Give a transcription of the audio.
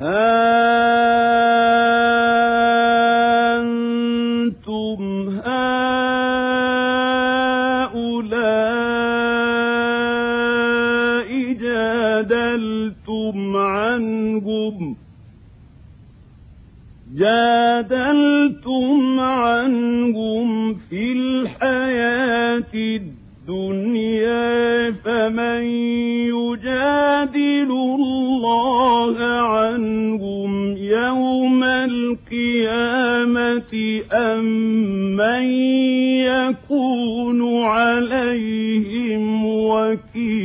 أَنتُمْ هَٰؤُلَاءِ جَادَلْتُمْ عَنْهُمْ. جادلتم عنهم في الحياة الدنيا فمن يجادل القيامة أم من يكون عليهم وكيلا